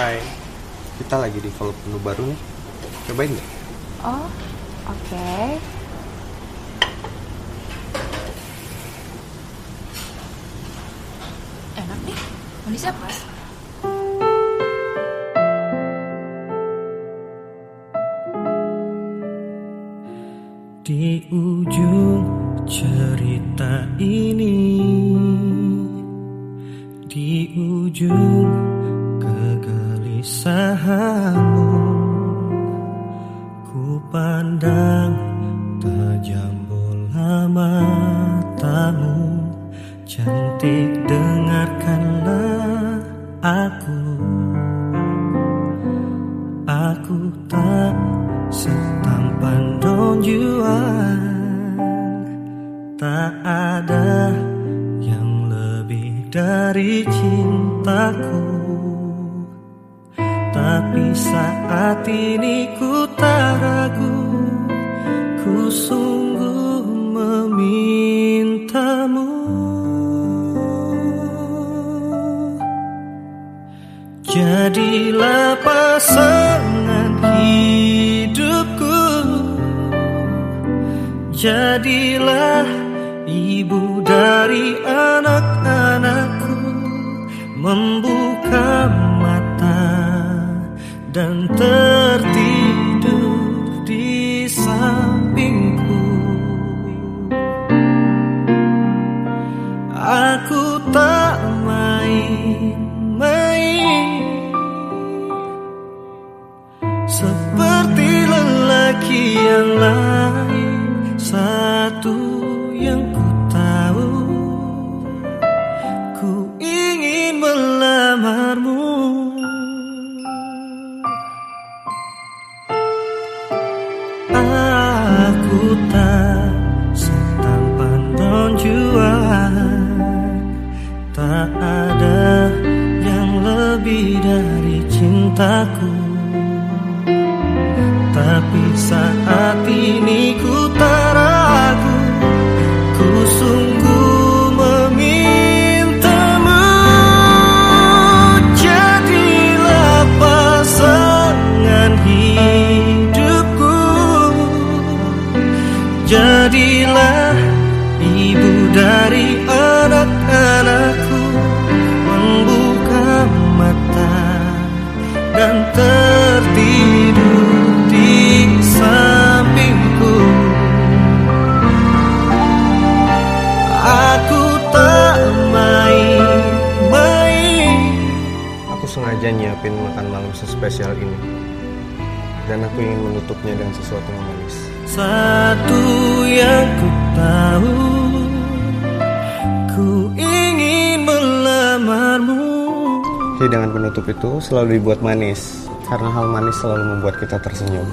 Hai, kita lagi develop menu baru nih. Cobain nggak? Oh, oke. Enak nih. Manis apa? Di ujung cerita ini Di ujung kegelisahanmu Ku pandang tajam bola matamu. Cantik dengarkanlah aku. Aku tak setampan Don Juan. Tak ada yang lebih dari cintaku Tapi saat ini ku tak ragu Ku sungguh memintamu. Jadilah pasangan hidupku. Jadilah ibu dari anak-anakku. Membuka dan tertidur di sampingku. Aku tak main-main. Seperti lelaki yang lain Satu yang ku Aku tak setampan Don Juan Tak ada yang lebih dari cintaku Jadilah ibu dari anak-anakku Membuka mata dan tertidur di sampingku Aku tak main-main Aku sengaja nyiapin makan malam sespesial ini. Dan aku ingin menutupnya dengan sesuatu yang manis. Satu yang ku tahu Ku ingin melamarmu Hidangan penutup itu selalu dibuat manis. Karena hal manis selalu membuat kita tersenyum.